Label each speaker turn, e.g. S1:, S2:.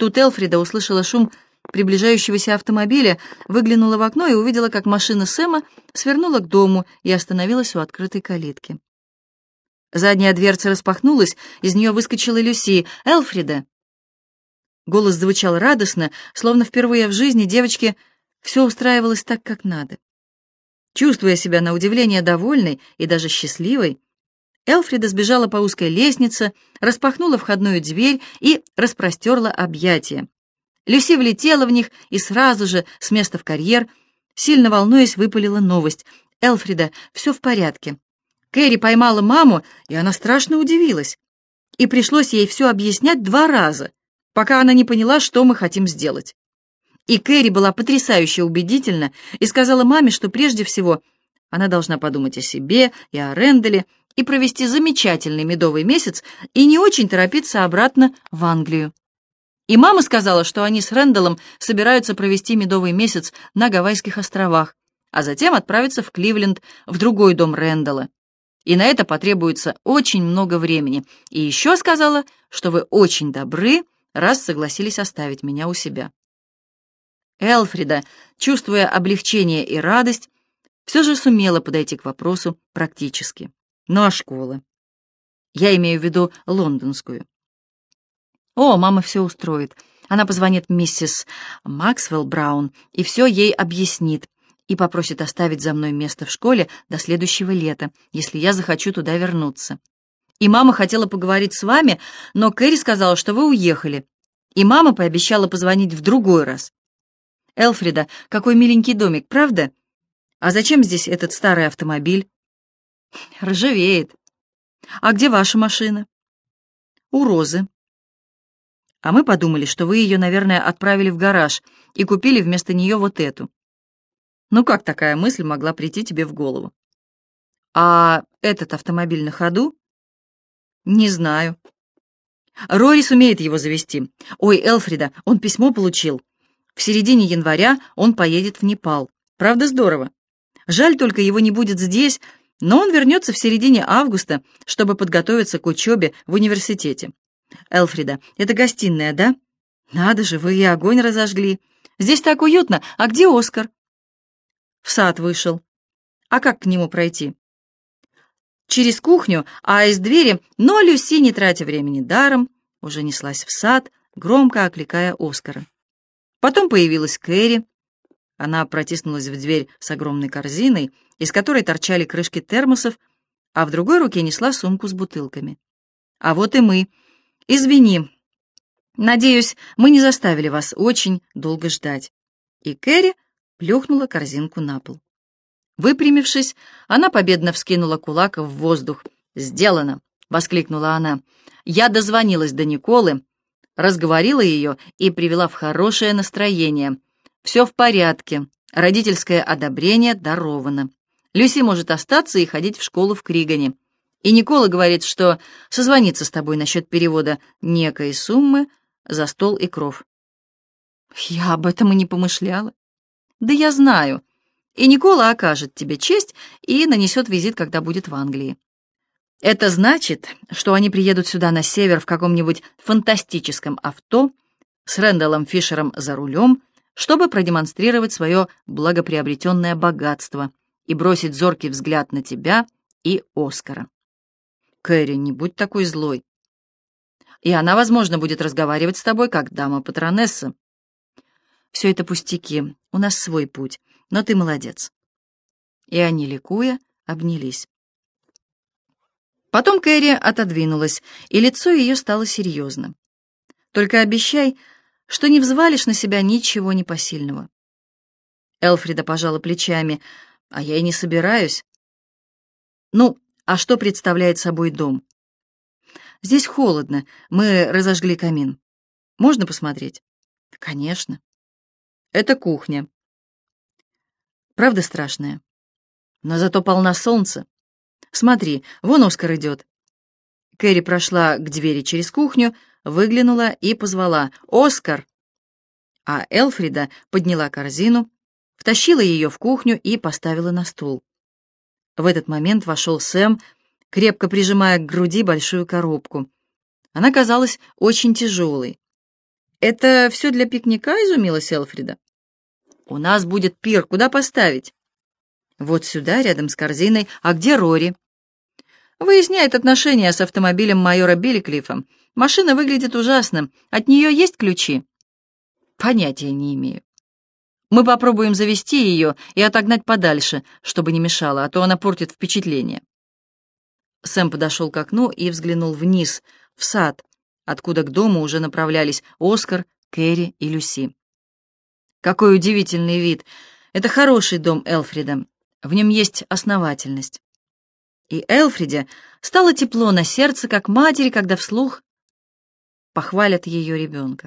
S1: Тут Элфрида услышала шум приближающегося автомобиля, выглянула в окно и увидела, как машина Сэма свернула к дому и остановилась у открытой калитки. Задняя дверца распахнулась, из нее выскочила Люси. «Элфрида!» Голос звучал радостно, словно впервые в жизни девочке все устраивалось так, как надо. Чувствуя себя на удивление довольной и даже счастливой, Элфрида сбежала по узкой лестнице, распахнула входную дверь и распростерла объятия. Люси влетела в них и сразу же, с места в карьер, сильно волнуясь, выпалила новость. «Элфрида, все в порядке. Кэрри поймала маму, и она страшно удивилась. И пришлось ей все объяснять два раза, пока она не поняла, что мы хотим сделать. И Кэрри была потрясающе убедительна и сказала маме, что прежде всего она должна подумать о себе и о Рэндале и провести замечательный медовый месяц и не очень торопиться обратно в Англию. И мама сказала, что они с Рэндаллом собираются провести медовый месяц на Гавайских островах, а затем отправиться в Кливленд, в другой дом Рэндалла. И на это потребуется очень много времени. И еще сказала, что вы очень добры, раз согласились оставить меня у себя. Элфрида, чувствуя облегчение и радость, все же сумела подойти к вопросу практически. Ну а школа? Я имею в виду лондонскую. О, мама все устроит. Она позвонит миссис Максвелл Браун и все ей объяснит, и попросит оставить за мной место в школе до следующего лета, если я захочу туда вернуться. И мама хотела поговорить с вами, но Кэрри сказала, что вы уехали. И мама пообещала позвонить в другой раз. Элфрида, какой миленький домик, правда? А зачем здесь этот старый автомобиль? Ржавеет. А где ваша машина? У Розы. А мы подумали, что вы ее, наверное, отправили в гараж и купили вместо нее вот эту. Ну как такая мысль могла прийти тебе в голову? А этот автомобиль на ходу? Не знаю. Рори сумеет его завести. Ой, Элфрида, он письмо получил. В середине января он поедет в Непал. Правда, здорово. Жаль только, его не будет здесь, но он вернется в середине августа, чтобы подготовиться к учебе в университете. Элфрида, это гостиная, да? Надо же, вы и огонь разожгли. Здесь так уютно. А где Оскар? В сад вышел. А как к нему пройти? Через кухню, а из двери, но Люси, не тратя времени даром, уже неслась в сад, громко окликая Оскара. Потом появилась Кэрри. Она протиснулась в дверь с огромной корзиной, из которой торчали крышки термосов, а в другой руке несла сумку с бутылками. А вот и мы. Извини. Надеюсь, мы не заставили вас очень долго ждать. И Кэрри плюхнула корзинку на пол. Выпрямившись, она победно вскинула кулак в воздух. «Сделано!» — воскликнула она. «Я дозвонилась до Николы, разговорила ее и привела в хорошее настроение. Все в порядке, родительское одобрение даровано. Люси может остаться и ходить в школу в Кригане. И Никола говорит, что созвонится с тобой насчет перевода некой суммы за стол и кров. Я об этом и не помышляла. Да я знаю. И Никола окажет тебе честь и нанесет визит, когда будет в Англии. Это значит, что они приедут сюда на север в каком-нибудь фантастическом авто с Рэндаллом Фишером за рулем, чтобы продемонстрировать свое благоприобретенное богатство и бросить зоркий взгляд на тебя и Оскара. Кэрри, не будь такой злой. И она, возможно, будет разговаривать с тобой, как дама-патронесса. Все это пустяки, у нас свой путь, но ты молодец. И они, ликуя, обнялись. Потом Кэрри отодвинулась, и лицо ее стало серьезным. «Только обещай, что не взвалишь на себя ничего непосильного». Элфрида пожала плечами, а я и не собираюсь. «Ну, а что представляет собой дом?» «Здесь холодно, мы разожгли камин. Можно посмотреть?» «Конечно». «Это кухня». «Правда страшная?» «Но зато полна солнца. Смотри, вон Оскар идет». Кэрри прошла к двери через кухню, выглянула и позвала «Оскар!». А Элфрида подняла корзину, втащила ее в кухню и поставила на стул. В этот момент вошел Сэм, крепко прижимая к груди большую коробку. Она казалась очень тяжелой. «Это все для пикника?» — изумилась Элфрида. «У нас будет пир. Куда поставить?» «Вот сюда, рядом с корзиной. А где Рори?» «Выясняет отношения с автомобилем майора Билликлифа. Машина выглядит ужасно. От нее есть ключи?» «Понятия не имею. Мы попробуем завести ее и отогнать подальше, чтобы не мешало, а то она портит впечатление». Сэм подошел к окну и взглянул вниз, в сад, откуда к дому уже направлялись Оскар, Кэрри и Люси. Какой удивительный вид! Это хороший дом Элфрида. В нем есть основательность. И Элфриде стало тепло на сердце, как матери, когда вслух похвалят ее ребенка.